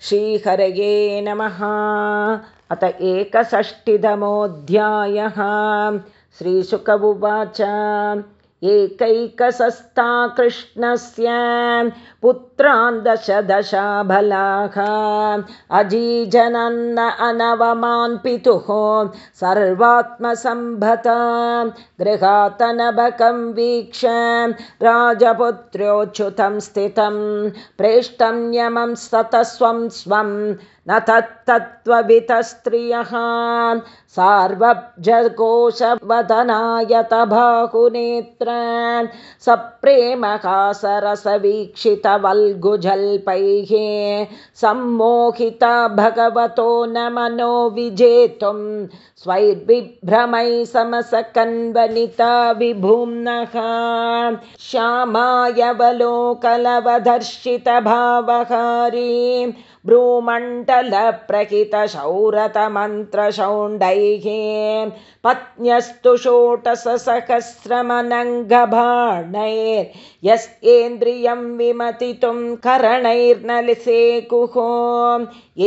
श्रीहरये नमः। अत एकषष्टितमोऽध्यायः। श्रीशुक उवाच एकैकसस्ता कृष्णस्य पुत्रान् दश दशाबलाः अजीजनन्न अनवमान् पितुः सर्वात्मसम्भत। गृहातनबकं वीक्ष राजपुत्र्योच्युतं स्थितं प्रेष्ठं यमं सतस्वं स्वं न तत्तत्त्ववितस्त्रियः सार्वजकोशवदनायतबाहुनेत्र सप्रेमकासरसवीक्षितवल्गुजल्पैः सम्मोहिता भगवतो न मनो विजेतुं स्वैर्विभ्रमै समसकन्वनिता विभुम्नः श्यामायवलोकलवदर्शितभावहारी भ्रूमण्डलप्रहितशौरतमन्त्रशौण्डैः पत्न्यस्तु षोटससहस्रमनङ्गभाणैर्यस्येन्द्रियं विमतितुं करणैर्नलिसेकुः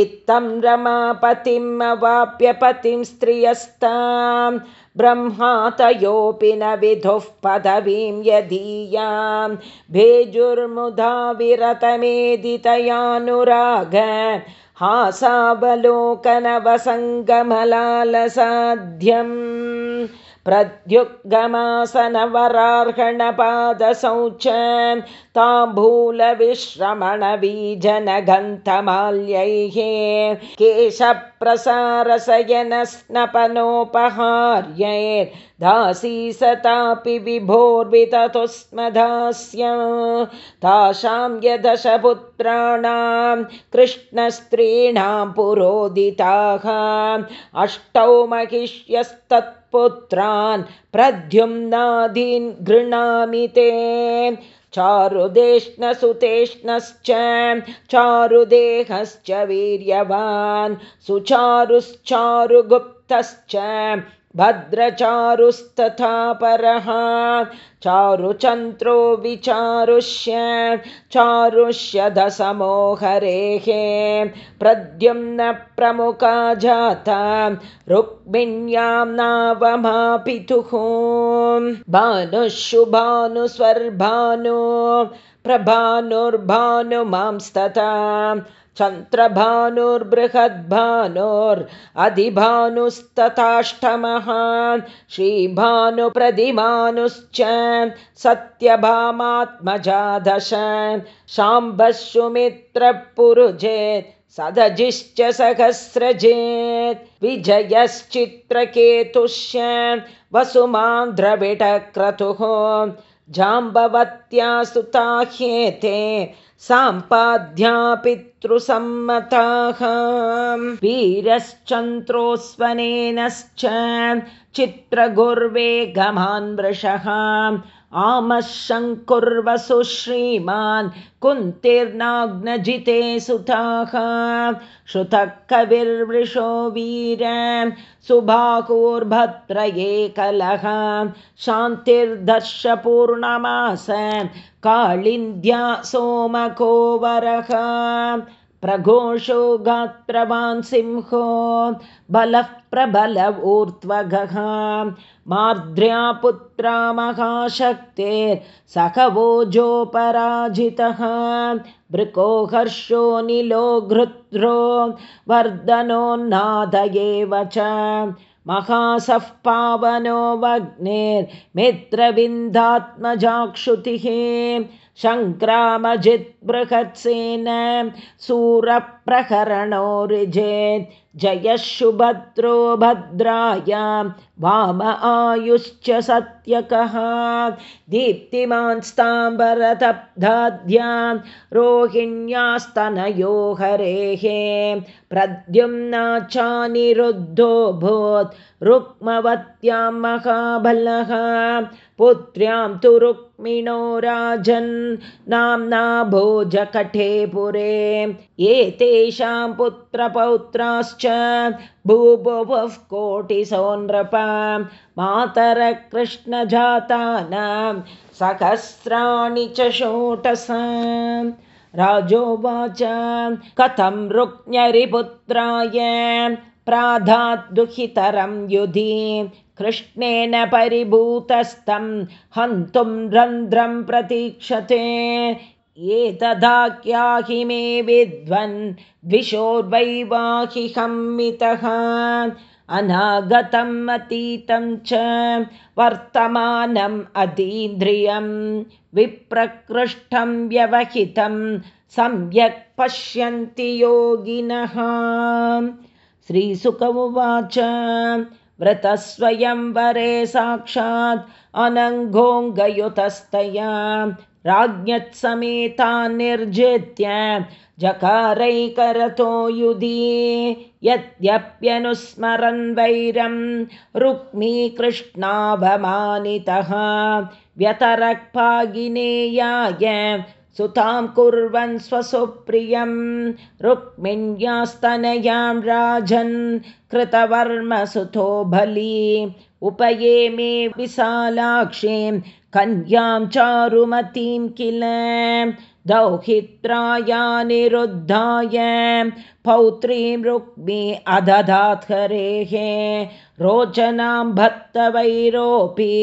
इत्थं रमापतिम् अवाप्य पतिं स्त्रियस्तां ब्रह्मातयोऽपि न विधुः पदवीं यदीयां भेजुर्मुधा विरतमेदितयानुराग हासावलोकनवसङ्गमलालसाध्यम् प्रद्युग्गमासनवरार्हणपादशौच ताम्बूलविश्रमणबीजनगन्थमाल्यैः केशप्रसारसयनस्नपनोपहार्यैर्दासी सतापि विभोर्विततु स्म दास्य तासां यदशपुत्राणां कृष्णस्त्रीणां पुरोदिताः। अष्टौ महिष्यस्तत्पुत्रान् प्रद्युम्नादीन् गृह्णामि ते चारुदेष्णसुतेष्णश्च चारुदेहश्च वीर्यवान् सुचारुश्चारुगुप्तश्च भद्रचारुस्तथा परः चारुचन्द्रो विचारुष्य चारुष्य दशमोहरेः प्रद्युम्न प्रमुखा जाता। रुक्मिण्यां नावमापितुः। भानुः शुभानुस्वर्भानु प्रभानुर्भानुमांस्तथा चन्द्रभानुर्बृहद्भानुरधिभानुस्तथाष्टमः श्रीभानुप्रदिमानुश्च सत्यभामात्मजादश शाम्भशुमित्रपुरुजेत् सदजिश्च सहस्रजेत् विजयश्चित्रकेतुश्च वसुमान्द्रविटक्रतुः जाम्बवत्या सुताह्येते साम्पाद्या पितृसम्मताः वीरश्चन्द्रोस्वनेनश्च चित्रगुर्वेगमान् वृषः आमः शङ्कुर्वसु श्रीमान् कुन्तिर्नाग्नजिते सुताः श्रुतः कविर्वृषो वीर सुबाहुर्भद्रये कलः शान्तिर्दर्शपूर्णमास काळिन्द्या सोमकोवरः प्रघोषो गात्रवान् सिंहो बलः प्रबल ऊर्ध्वगः। मार्द्र्या पुत्रा महाशक्तेर्सखवोजोपराजितः भृको हर्षो निलो घृद्रो वर्धनोन्नाद एव च। महासः पावनो वग्नेर्मित्रविन्दात्मजाक्षुतिः शङ्क्रामजिद्बृहत्सेन सूरप्रहरणो ऋजेत् जयः सुभद्रो भद्राय वाम आयुश्च सत्यकः। दीप्तिमान्स्ताम्बरतब्धाद्यां रोहिण्यास्तनयो हरेः प्रद्युम्ना चानिरुद्धोऽभूत् रुक्मवत्यां महाबलः। पुत्र्यां तु रुक्मिणो राजन् नाम्ना भोजकठे पुरे एतेषां कोटिसोनृपा मातरः कृष्णजातानां सहस्राणि च षोटसा राजोवाच कथं रुक्म्यरिपुत्राय प्राधाद्दुहितरं युधि कृष्णेन परिभूतस्थं हन्तुं रन्ध्रं प्रतीक्षते एतदाख्याहि मे विद्वन् द्विषोर्वैवाहिहम्मितः अनागतम् अतीतं च वर्तमानम् अतीन्द्रियं विप्रकृष्टं व्यवहितं सम्यक् पश्यन्ति योगिनः। श्रीसुक उवाच व्रतस्वयंवरे साक्षात् अनङ्गोऽङ्गयुतस्तया राज्ञत्समेता निर्जित्य जकारैकरतो युधि यद्यप्यनुस्मरन् वैरं रुक्मीकृष्णावमानितः व्यतरक्पागिनेयाय सुतां कुर्वन् स्वसुप्रियं रुक्मिण्यास्तनयां राजन् कृतवर्मसुतो बली उपये मे विशालाक्षीं कन्यां चारुमतीं किल दौहित्रायानिरुद्धाय पौत्रीं रुक्मी अदधात्हरेः रोचनां भक्तवैरोऽपि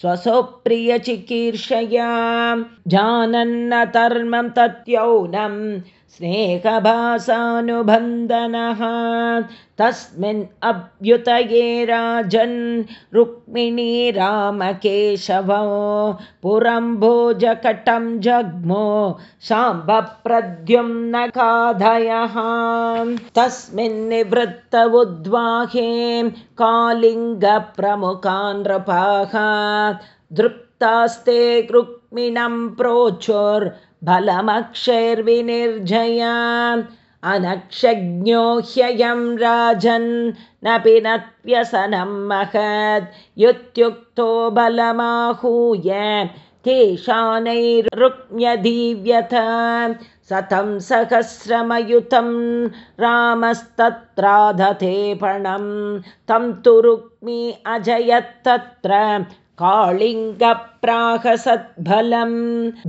स्वसुप्रियचिकीर्षया जानन्न धर्मं तत्यौनं स्नेहभासानुबन्धनः तस्मिन् अभ्युतये राजन् रुक्मिणी रामकेशवो पुरं भोजकटं जग्मो शाम्बप्रद्युम्न खाधयः तस्मिन् निवृत्त उद्वाहे कालिङ्गप्रमुखान् नृपाः। दृप्तास्ते रुक्मिणं प्रोचुर्बलमक्षैर्विनिर्जया अनक्षज्ञो ह्ययं राजन् न पिनत्यसनं महद् युत्युक्तो बलमाहूय तेषानैरुक्म्यदीव्यथ सतं सहस्रमयुतं रामस्तत्राधतेपणं तं तु रुक्मी अजयत्तत्र काळिङ्गप्राहसद्बलं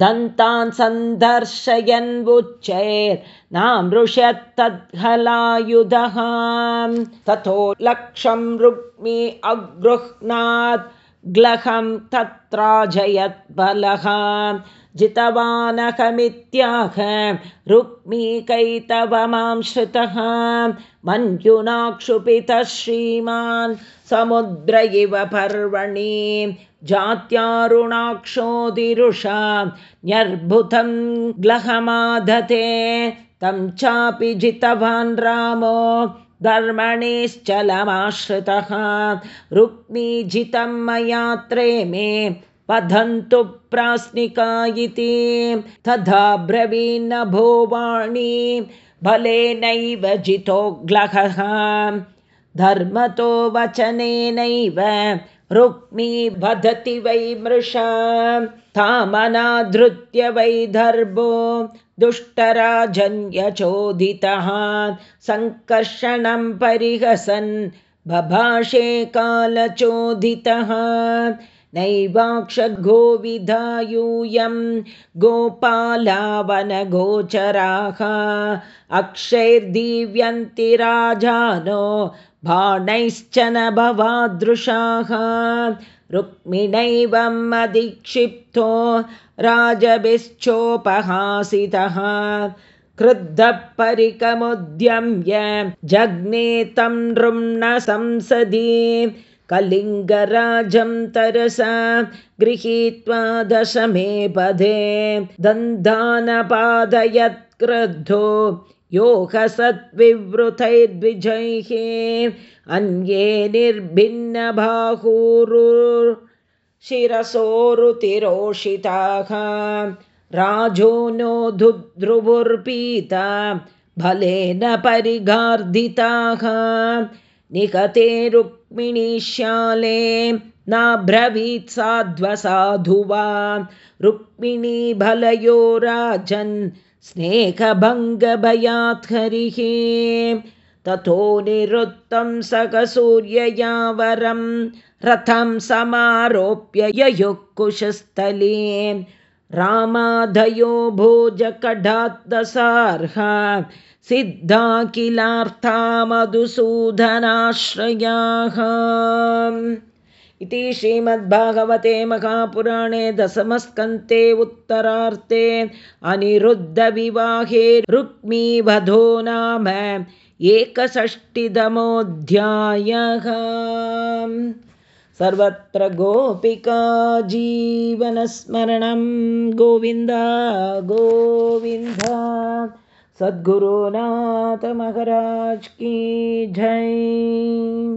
दन्तान् सन्दर्शयन्वुच्चैर्नामृषत्तद्हलायुधः ततो लक्षं रुक्मी अगृह्णात् ग्लहं तत्राजयद्बलः जितवानहमित्याह रुक्मीकैतवमां श्रुतः मञ्जुनाक्षुपितः श्रीमान् समुद्र इव पर्वणि जात्यारुणाक्षोदिरुषा न्यर्भुतं ग्लहमाधते तं चापि जितवान् रामो धर्मणेश्चलमाश्रितः। रुक्मीजितं मयात्रे मे वधन्तु प्रास्निका इति। तथा ब्रवीन्न भोवाणी बलेनैव जितोग्लहः। धर्मतो वचनेनैव रुक्मी वदति वै मृषा तामनाधृत्य वै दर्भो दुष्टराजन्यचोदितः सङ्कर्षणं परिहसन् बभाषे कालचोदितः नैवाक्षगोविधायूयं गोपालावनगोचराः अक्षैर्दीव्यन्ति राजानो बाणैश्च न भवादृशाः रुक्मिणैवम् अधिक्षिप्तो राजभिश्चोपहासितः क्रुद्धः परिकमुद्यम्य जग्ने तं नृम्न संसदि कलिङ्गराजं तरसा गृहीत्वा दशमे पदे दन्दानपादयत्क्रुद्धो योगसद्विवृतैर्द्विजैः अन्ये निर्भिन्नबाहुरुशिरसोरुतिरोषिताः राजो नो धुद्रुवुर्पीता बलेन परिगार्धिताः निकते रुक्मिणीश्याले नाब्रवीत् साध्वसाधु वा रुक्मिणी भलयो राजन् स्नेहभङ्गभयात् हरिः। ततो निरुत्तं सकसूर्यया वरं रथं समारोप्य ययुः कुशस्थले रामाधयो भोजकढात्तसार्ह सिद्धा किलार्था मधुसूदनाश्रयाः इति श्रीमद्भागवते महापुराणे दशमस्कन्ते उत्तरार्थे अनिरुद्धविवाहे रुक्मीवधो नाम एकषष्टितमोऽध्यायः सर्वत्र गोपिका जीवनस्मरणं। गोविन्द गोविन्द। सद्गुरुनाथमहाराज की जय